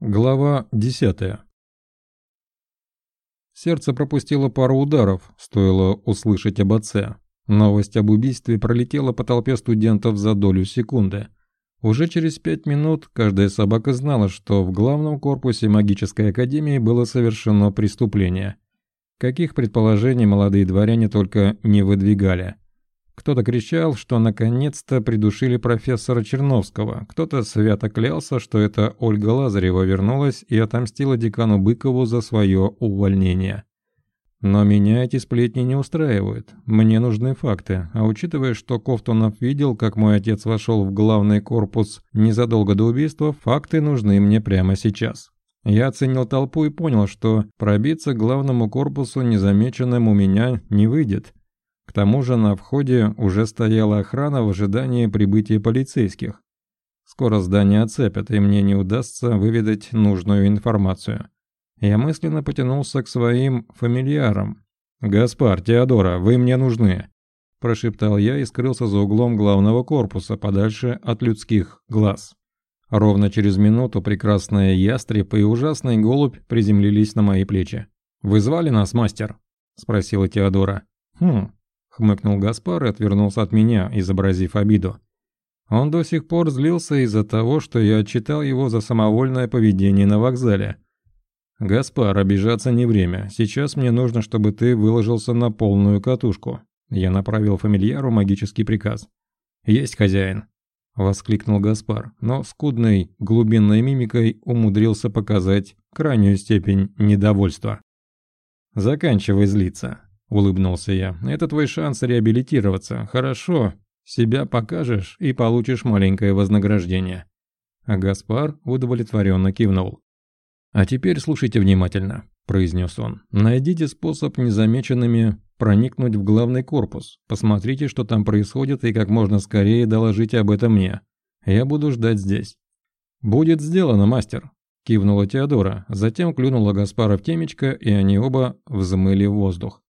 Глава 10 Сердце пропустило пару ударов, стоило услышать об отце. Новость об убийстве пролетела по толпе студентов за долю секунды. Уже через пять минут каждая собака знала, что в главном корпусе магической академии было совершено преступление. Каких предположений молодые дворяне только не выдвигали – кто-то кричал, что наконец-то придушили профессора Черновского, кто-то свято клялся, что это Ольга Лазарева вернулась и отомстила декану Быкову за свое увольнение. Но меня эти сплетни не устраивают. Мне нужны факты. А учитывая, что Кофтунов видел, как мой отец вошел в главный корпус незадолго до убийства, факты нужны мне прямо сейчас. Я оценил толпу и понял, что пробиться к главному корпусу незамеченным у меня не выйдет. К тому же на входе уже стояла охрана в ожидании прибытия полицейских. Скоро здание оцепят, и мне не удастся выведать нужную информацию. Я мысленно потянулся к своим фамильярам. «Гаспар, Теодора, вы мне нужны!» Прошептал я и скрылся за углом главного корпуса, подальше от людских глаз. Ровно через минуту прекрасная ястреб и ужасный голубь приземлились на мои плечи. «Вы звали нас, мастер?» – спросила Теодора. «Хм, хмыкнул Гаспар и отвернулся от меня, изобразив обиду. Он до сих пор злился из-за того, что я отчитал его за самовольное поведение на вокзале. «Гаспар, обижаться не время. Сейчас мне нужно, чтобы ты выложился на полную катушку». Я направил фамильяру магический приказ. «Есть хозяин», — воскликнул Гаспар, но скудной глубинной мимикой умудрился показать крайнюю степень недовольства. «Заканчивай злиться. – улыбнулся я. «Это твой шанс реабилитироваться. Хорошо. Себя покажешь и получишь маленькое вознаграждение». А Гаспар удовлетворенно кивнул. «А теперь слушайте внимательно», – произнес он. «Найдите способ незамеченными проникнуть в главный корпус. Посмотрите, что там происходит, и как можно скорее доложите об этом мне. Я буду ждать здесь». «Будет сделано, мастер», – кивнула Теодора. Затем клюнула Гаспара в темечко, и они оба взмыли в воздух.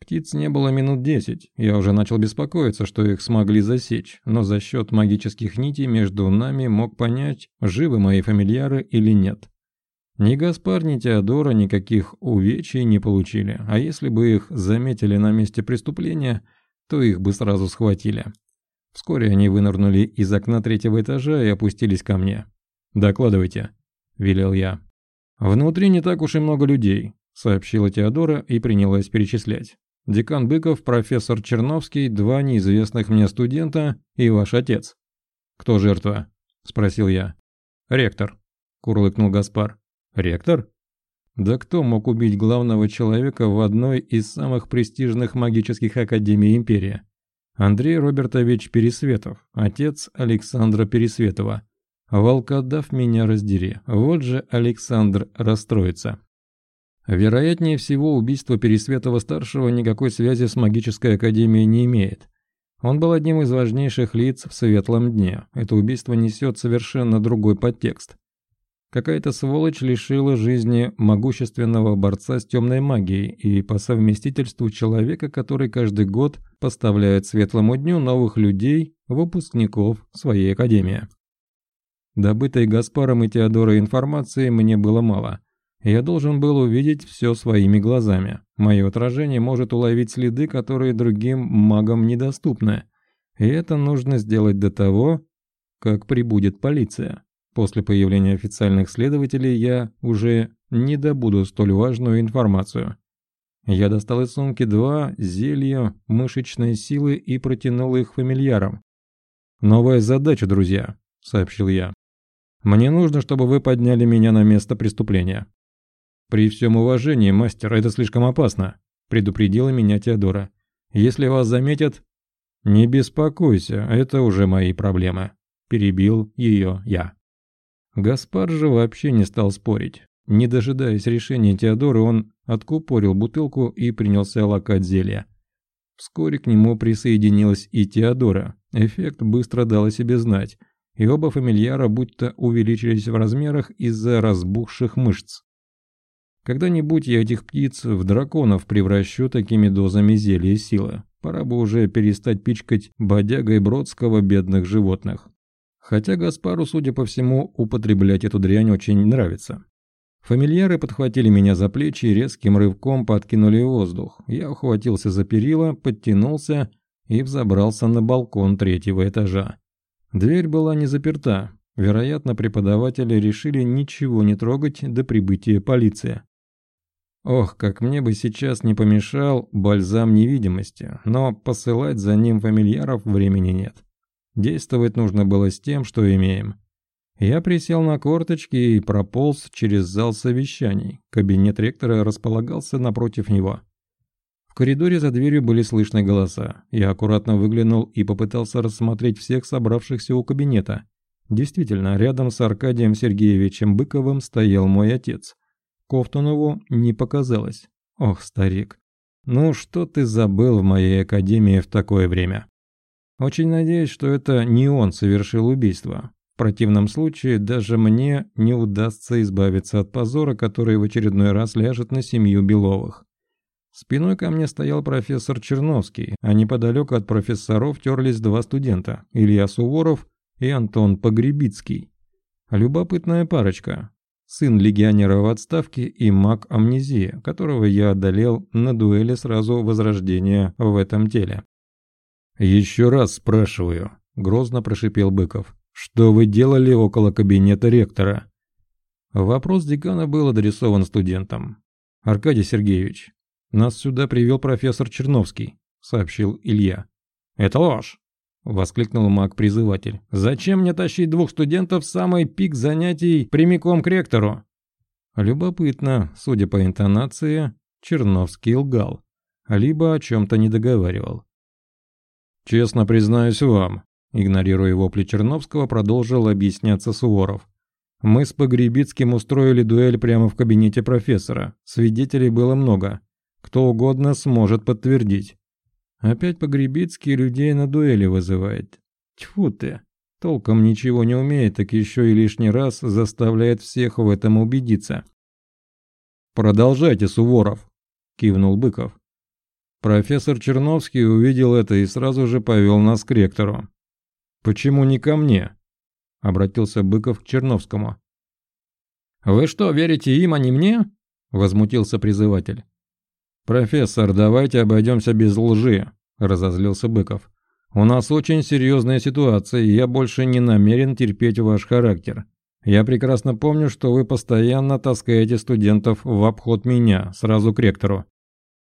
Птиц не было минут десять, я уже начал беспокоиться, что их смогли засечь, но за счет магических нитей между нами мог понять, живы мои фамильяры или нет. Ни Гаспар, ни Теодора никаких увечий не получили, а если бы их заметили на месте преступления, то их бы сразу схватили. Вскоре они вынырнули из окна третьего этажа и опустились ко мне. «Докладывайте», – велел я. «Внутри не так уж и много людей», – сообщила Теодора и принялась перечислять. Декан Быков, профессор Черновский, два неизвестных мне студента и ваш отец. Кто жертва? Спросил я. Ректор, курлыкнул Гаспар. Ректор? Да кто мог убить главного человека в одной из самых престижных магических академий империи? Андрей Робертович Пересветов, отец Александра Пересветова. Волкодав меня раздери, вот же Александр расстроится. Вероятнее всего, убийство Пересветова-старшего никакой связи с магической академией не имеет. Он был одним из важнейших лиц в Светлом Дне. Это убийство несет совершенно другой подтекст. Какая-то сволочь лишила жизни могущественного борца с темной магией и по совместительству человека, который каждый год поставляет Светлому Дню новых людей, выпускников своей академии. Добытой Гаспаром и Теодорой информации мне было мало – я должен был увидеть все своими глазами. Мое отражение может уловить следы, которые другим магам недоступны. И это нужно сделать до того, как прибудет полиция. После появления официальных следователей я уже не добуду столь важную информацию. Я достал из сумки два зелья мышечной силы и протянул их фамильярам. «Новая задача, друзья», — сообщил я. «Мне нужно, чтобы вы подняли меня на место преступления. «При всем уважении, мастер, это слишком опасно», – предупредила меня Теодора. «Если вас заметят...» «Не беспокойся, это уже мои проблемы», – перебил ее я. Гаспар же вообще не стал спорить. Не дожидаясь решения Теодоры, он откупорил бутылку и принялся лакать зелье. Вскоре к нему присоединилась и Теодора. Эффект быстро дал о себе знать, и оба фамильяра будто увеличились в размерах из-за разбухших мышц. Когда-нибудь я этих птиц в драконов превращу такими дозами зелья силы. Пора бы уже перестать пичкать бодягой Бродского бедных животных. Хотя Гаспару, судя по всему, употреблять эту дрянь очень нравится. Фамильяры подхватили меня за плечи и резким рывком подкинули в воздух. Я ухватился за перила, подтянулся и взобрался на балкон третьего этажа. Дверь была не заперта. Вероятно, преподаватели решили ничего не трогать до прибытия полиции. Ох, как мне бы сейчас не помешал бальзам невидимости, но посылать за ним фамильяров времени нет. Действовать нужно было с тем, что имеем. Я присел на корточки и прополз через зал совещаний. Кабинет ректора располагался напротив него. В коридоре за дверью были слышны голоса. Я аккуратно выглянул и попытался рассмотреть всех собравшихся у кабинета. Действительно, рядом с Аркадием Сергеевичем Быковым стоял мой отец. Кофтунову не показалось. Ох, старик, ну что ты забыл в моей академии в такое время? Очень надеюсь, что это не он совершил убийство. В противном случае даже мне не удастся избавиться от позора, который в очередной раз ляжет на семью Беловых. Спиной ко мне стоял профессор Черновский, а неподалеку от профессоров терлись два студента – Илья Суворов и Антон Погребицкий. Любопытная парочка. Сын легионера в отставке и маг амнезии, которого я одолел на дуэли сразу возрождения в этом теле. «Еще раз спрашиваю», – грозно прошипел Быков. «Что вы делали около кабинета ректора?» Вопрос декана был адресован студентам. «Аркадий Сергеевич, нас сюда привел профессор Черновский», – сообщил Илья. «Это ложь!» – воскликнул маг-призыватель. «Зачем мне тащить двух студентов в самый пик занятий прямиком к ректору?» Любопытно, судя по интонации, Черновский лгал, либо о чем-то не договаривал. «Честно признаюсь вам», – игнорируя вопли Черновского, продолжил объясняться Суворов. «Мы с Погребицким устроили дуэль прямо в кабинете профессора. Свидетелей было много. Кто угодно сможет подтвердить. Опять Погребицкий людей на дуэли вызывает. Тьфу ты, толком ничего не умеет, так еще и лишний раз заставляет всех в этом убедиться». «Продолжайте, Суворов», – кивнул Быков. Профессор Черновский увидел это и сразу же повел нас к ректору. «Почему не ко мне?» – обратился Быков к Черновскому. «Вы что, верите им, а не мне?» – возмутился призыватель. «Профессор, давайте обойдемся без лжи», – разозлился Быков. «У нас очень серьезная ситуация, и я больше не намерен терпеть ваш характер. Я прекрасно помню, что вы постоянно таскаете студентов в обход меня, сразу к ректору.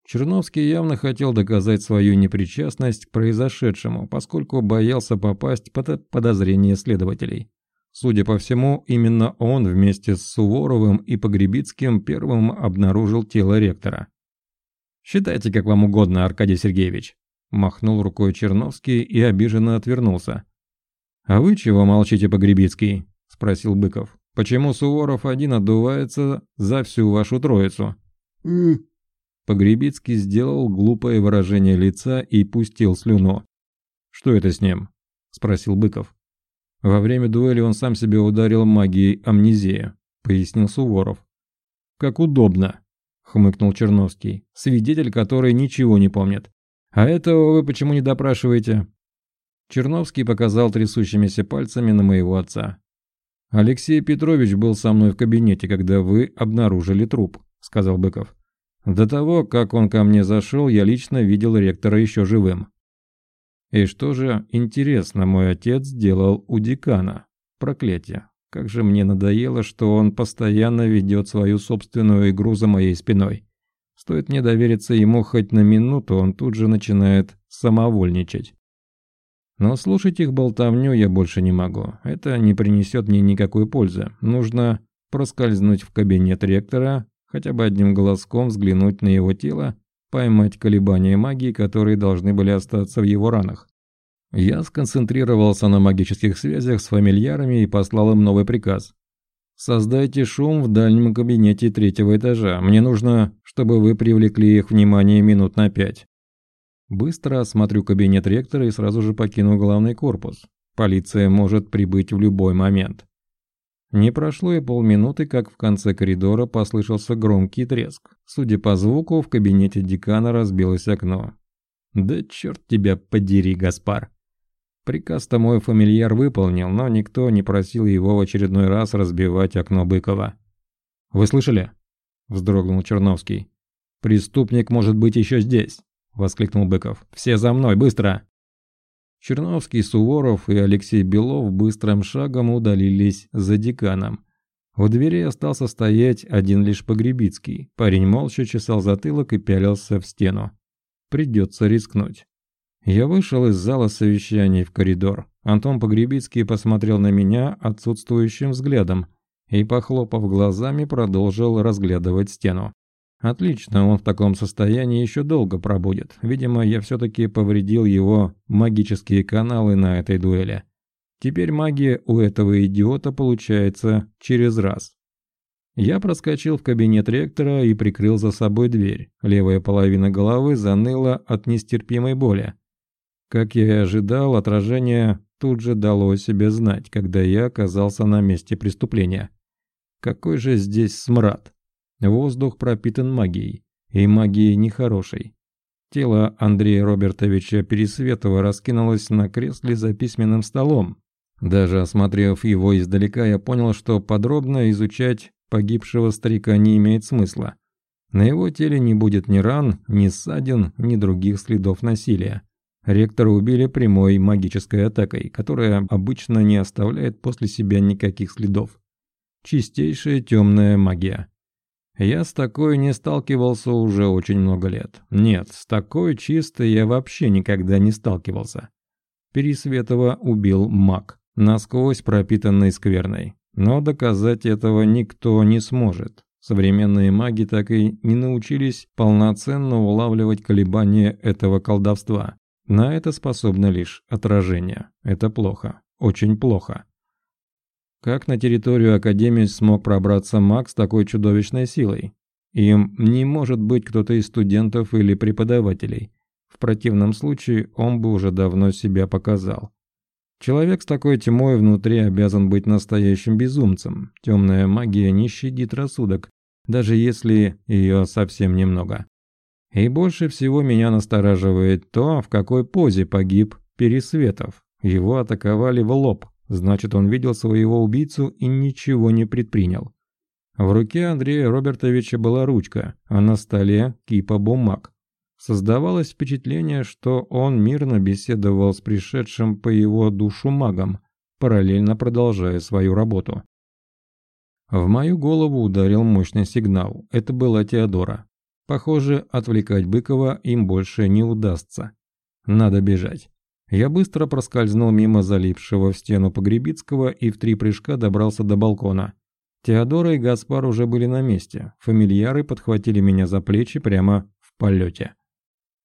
Черновский явно хотел доказать свою непричастность к произошедшему, поскольку боялся попасть под подозрение следователей. Судя по всему, именно он вместе с Суворовым и Погребицким первым обнаружил тело ректора. «Считайте, как вам угодно, Аркадий Сергеевич», – махнул рукой Черновский и обиженно отвернулся. «А вы чего молчите, Погребицкий?» – спросил Быков. «Почему Суворов один отдувается за всю вашу троицу?» Погребицкий сделал глупое выражение лица и пустил слюну. «Что это с ним?» – спросил Быков. «Во время дуэли он сам себя ударил магией амнезии», – пояснил Суворов. «Как удобно», – хмыкнул Черновский, свидетель, который ничего не помнит. «А этого вы почему не допрашиваете?» Черновский показал трясущимися пальцами на моего отца. «Алексей Петрович был со мной в кабинете, когда вы обнаружили труп», – сказал Быков. До того, как он ко мне зашел, я лично видел ректора еще живым. И что же, интересно, мой отец сделал у декана? Проклятие. Как же мне надоело, что он постоянно ведет свою собственную игру за моей спиной. Стоит мне довериться ему хоть на минуту, он тут же начинает самовольничать. Но слушать их болтовню я больше не могу. Это не принесет мне никакой пользы. Нужно проскользнуть в кабинет ректора, хотя бы одним глазком взглянуть на его тело, поймать колебания магии, которые должны были остаться в его ранах. Я сконцентрировался на магических связях с фамильярами и послал им новый приказ. «Создайте шум в дальнем кабинете третьего этажа. Мне нужно, чтобы вы привлекли их внимание минут на пять». Быстро осмотрю кабинет ректора и сразу же покину главный корпус. Полиция может прибыть в любой момент. Не прошло и полминуты, как в конце коридора послышался громкий треск. Судя по звуку, в кабинете декана разбилось окно. «Да черт тебя подери, Гаспар!» Приказ-то мой фамильяр выполнил, но никто не просил его в очередной раз разбивать окно Быкова. «Вы слышали?» – вздрогнул Черновский. «Преступник может быть еще здесь!» – воскликнул Быков. «Все за мной, быстро!» Черновский, Суворов и Алексей Белов быстрым шагом удалились за деканом. У двери остался стоять один лишь Погребицкий. Парень молча чесал затылок и пялился в стену. Придется рискнуть. Я вышел из зала совещаний в коридор. Антон Погребицкий посмотрел на меня отсутствующим взглядом и, похлопав глазами, продолжил разглядывать стену. Отлично, он в таком состоянии еще долго пробудет. Видимо, я все-таки повредил его магические каналы на этой дуэли. Теперь магия у этого идиота получается через раз. Я проскочил в кабинет ректора и прикрыл за собой дверь. Левая половина головы заныла от нестерпимой боли. Как я и ожидал, отражение тут же дало о себе знать, когда я оказался на месте преступления. Какой же здесь смрад! Воздух пропитан магией, и магией нехорошей. Тело Андрея Робертовича Пересветова раскинулось на кресле за письменным столом. Даже осмотрев его издалека, я понял, что подробно изучать погибшего старика не имеет смысла. На его теле не будет ни ран, ни ссадин, ни других следов насилия. Ректора убили прямой магической атакой, которая обычно не оставляет после себя никаких следов. Чистейшая темная магия. Я с такой не сталкивался уже очень много лет. Нет, с такой чистой я вообще никогда не сталкивался. Пересветова убил маг, насквозь пропитанный скверной. Но доказать этого никто не сможет. Современные маги так и не научились полноценно улавливать колебания этого колдовства. На это способно лишь отражение. Это плохо. Очень плохо. Как на территорию Академии смог пробраться маг с такой чудовищной силой? Им не может быть кто-то из студентов или преподавателей. В противном случае он бы уже давно себя показал. Человек с такой тьмой внутри обязан быть настоящим безумцем. Темная магия не щадит рассудок, даже если ее совсем немного. И больше всего меня настораживает то, в какой позе погиб Пересветов. Его атаковали в лоб, значит он видел своего убийцу и ничего не предпринял. В руке Андрея Робертовича была ручка, а на столе кипа бумаг. Создавалось впечатление, что он мирно беседовал с пришедшим по его душу магом, параллельно продолжая свою работу. В мою голову ударил мощный сигнал. Это была Теодора. Похоже, отвлекать Быкова им больше не удастся. Надо бежать. Я быстро проскользнул мимо залипшего в стену Погребицкого и в три прыжка добрался до балкона. Теодора и Гаспар уже были на месте. Фамильяры подхватили меня за плечи прямо в полете.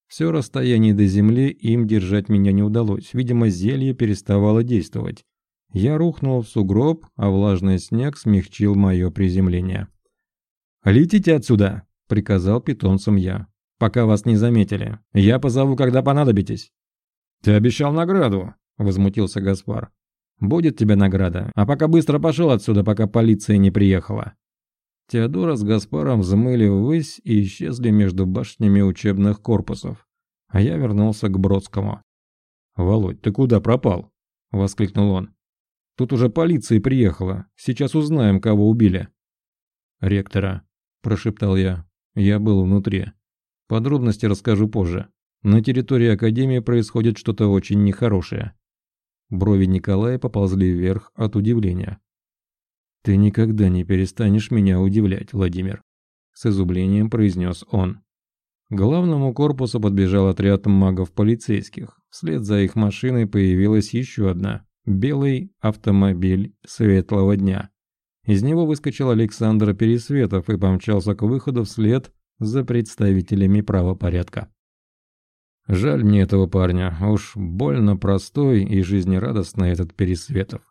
Все расстояние до земли им держать меня не удалось. Видимо, зелье переставало действовать. Я рухнул в сугроб, а влажный снег смягчил мое приземление. «Летите отсюда!» Приказал питомцам я. «Пока вас не заметили. Я позову, когда понадобитесь». «Ты обещал награду», — возмутился Гаспар. «Будет тебе награда, а пока быстро пошел отсюда, пока полиция не приехала». Теодора с Гаспаром взмыли ввысь и исчезли между башнями учебных корпусов, а я вернулся к Бродскому. «Володь, ты куда пропал?» — воскликнул он. «Тут уже полиция приехала. Сейчас узнаем, кого убили». «Ректора», — прошептал я. Я был внутри. Подробности расскажу позже. На территории Академии происходит что-то очень нехорошее. Брови Николая поползли вверх от удивления. «Ты никогда не перестанешь меня удивлять, Владимир», — с изумлением произнес он. К главному корпусу подбежал отряд магов-полицейских. Вслед за их машиной появилась еще одна – белый автомобиль светлого дня. Из него выскочил Александр Пересветов и помчался к выходу вслед за представителями правопорядка. Жаль мне этого парня, уж больно простой и жизнерадостный этот Пересветов.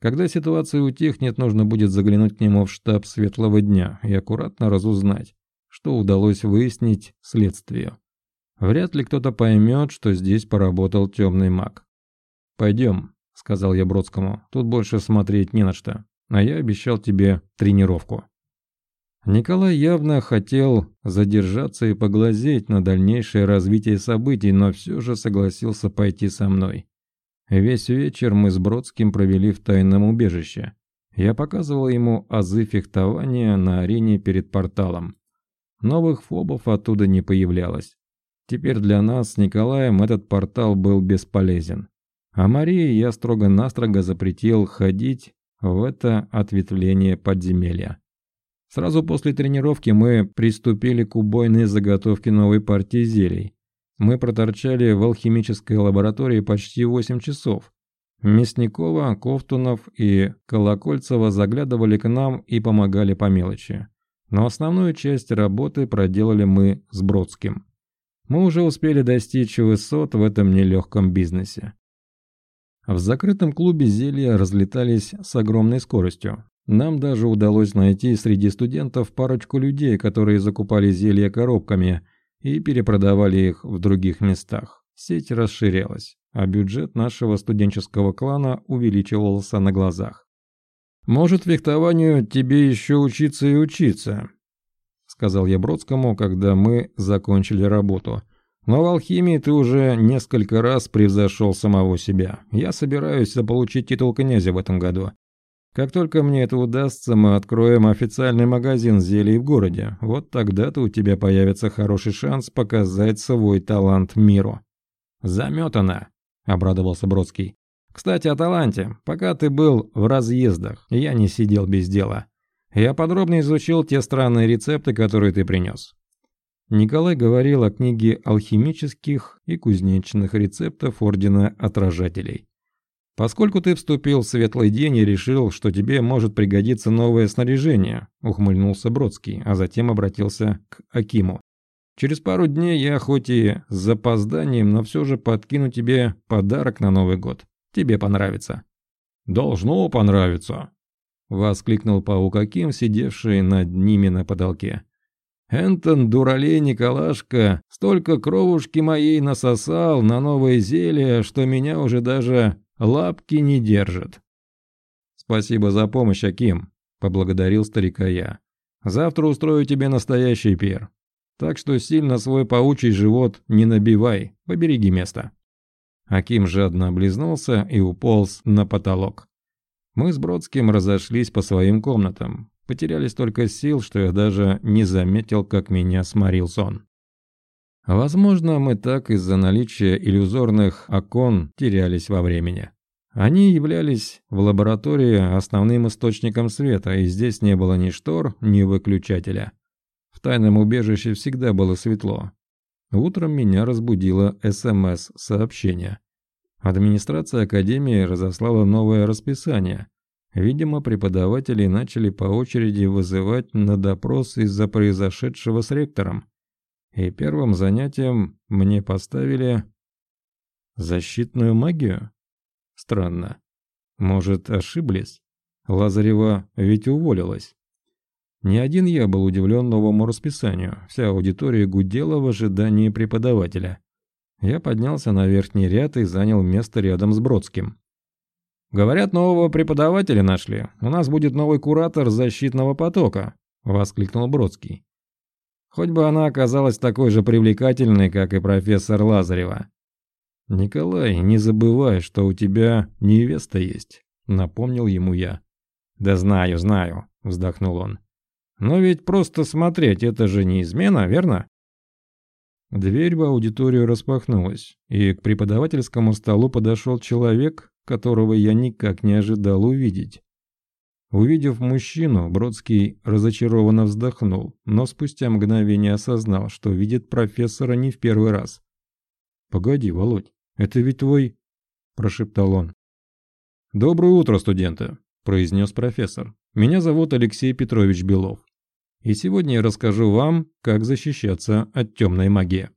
Когда ситуация утихнет, нужно будет заглянуть к нему в штаб Светлого Дня и аккуратно разузнать, что удалось выяснить следствию. Вряд ли кто-то поймет, что здесь поработал темный маг. «Пойдем», — сказал я Бродскому, — «тут больше смотреть не на что а я обещал тебе тренировку». Николай явно хотел задержаться и поглазеть на дальнейшее развитие событий, но все же согласился пойти со мной. Весь вечер мы с Бродским провели в тайном убежище. Я показывал ему азы фехтования на арене перед порталом. Новых фобов оттуда не появлялось. Теперь для нас с Николаем этот портал был бесполезен. А Марии я строго-настрого запретил ходить в это ответвление подземелья. Сразу после тренировки мы приступили к убойной заготовке новой партии зелий. Мы проторчали в алхимической лаборатории почти 8 часов. Мясникова, Ковтунов и Колокольцева заглядывали к нам и помогали по мелочи. Но основную часть работы проделали мы с Бродским. Мы уже успели достичь высот в этом нелегком бизнесе. В закрытом клубе зелья разлетались с огромной скоростью. Нам даже удалось найти среди студентов парочку людей, которые закупали зелья коробками и перепродавали их в других местах. Сеть расширялась, а бюджет нашего студенческого клана увеличивался на глазах. «Может, фехтованию тебе еще учиться и учиться», — сказал я Бродскому, когда мы закончили работу — но в алхимии ты уже несколько раз превзошел самого себя. Я собираюсь заполучить титул князя в этом году. Как только мне это удастся, мы откроем официальный магазин зелий в городе. Вот тогда-то у тебя появится хороший шанс показать свой талант миру». «Заметано», — обрадовался Бродский. «Кстати, о таланте. Пока ты был в разъездах, я не сидел без дела. Я подробно изучил те странные рецепты, которые ты принес. Николай говорил о книге алхимических и кузнечных рецептов Ордена Отражателей. «Поскольку ты вступил в светлый день и решил, что тебе может пригодиться новое снаряжение», — ухмыльнулся Бродский, а затем обратился к Акиму. «Через пару дней я хоть и с запозданием, но все же подкину тебе подарок на Новый год. Тебе понравится». «Должно понравиться», — воскликнул паук Аким, сидевший над ними на потолке. Энтон, дуралей Николашка, столько кровушки моей насосал на новое зелье, что меня уже даже лапки не держат. Спасибо за помощь, Аким, поблагодарил старика я. Завтра устрою тебе настоящий пир. Так что сильно свой паучий живот не набивай, побереги место. Аким жадно облизнулся и уполз на потолок. Мы с Бродским разошлись по своим комнатам. Потеряли столько сил, что я даже не заметил, как меня сморил сон. Возможно, мы так из-за наличия иллюзорных окон терялись во времени. Они являлись в лаборатории основным источником света, и здесь не было ни штор, ни выключателя. В тайном убежище всегда было светло. Утром меня разбудило СМС-сообщение. Администрация Академии разослала новое расписание, Видимо, преподаватели начали по очереди вызывать на допрос из-за произошедшего с ректором. И первым занятием мне поставили защитную магию. Странно. Может, ошиблись? Лазарева ведь уволилась. Не один я был удивлен новому расписанию. Вся аудитория гудела в ожидании преподавателя. Я поднялся на верхний ряд и занял место рядом с Бродским. «Говорят, нового преподавателя нашли. У нас будет новый куратор защитного потока», — воскликнул Бродский. «Хоть бы она оказалась такой же привлекательной, как и профессор Лазарева». «Николай, не забывай, что у тебя невеста есть», — напомнил ему я. «Да знаю, знаю», — вздохнул он. «Но ведь просто смотреть — это же не измена, верно?» Дверь в аудиторию распахнулась, и к преподавательскому столу подошел человек, которого я никак не ожидал увидеть. Увидев мужчину, Бродский разочарованно вздохнул, но спустя мгновение осознал, что видит профессора не в первый раз. «Погоди, Володь, это ведь твой...» – прошептал он. «Доброе утро, студенты», – произнес профессор. «Меня зовут Алексей Петрович Белов. И сегодня я расскажу вам, как защищаться от темной магии».